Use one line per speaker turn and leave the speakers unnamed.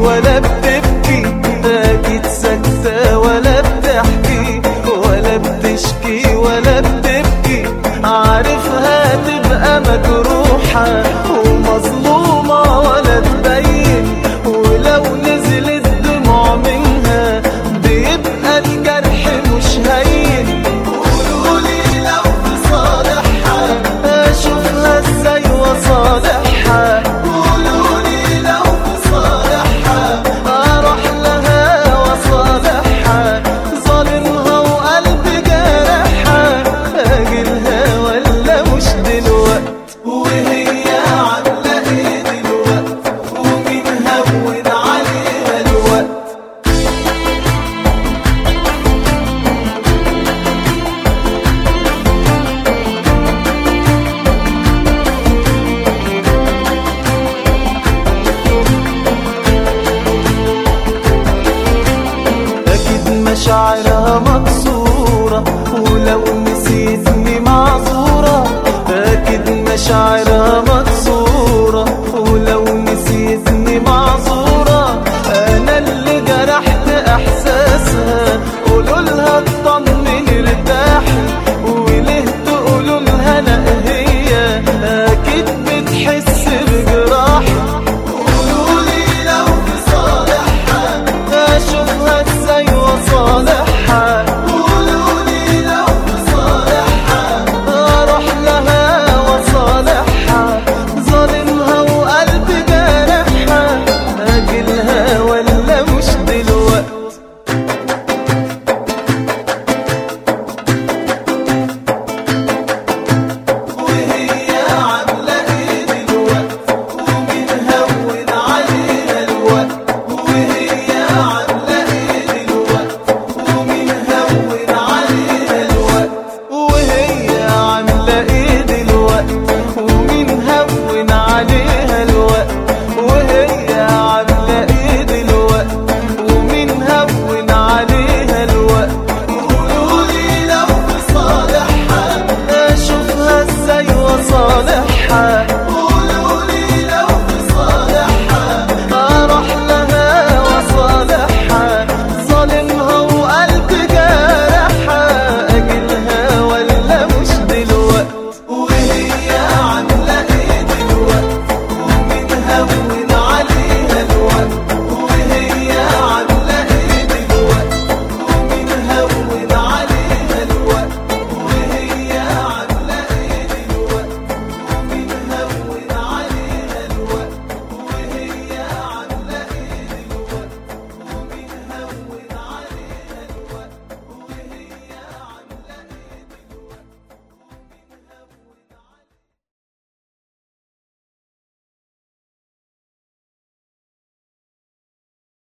ولا بكي مشاعرها مكسورة ولو نسيتني معذورة أكيد مشاعرها مكسورة ولو نسيتني معذورة أنا اللي جرحت إحساسها قولولها اطمن ارتاحي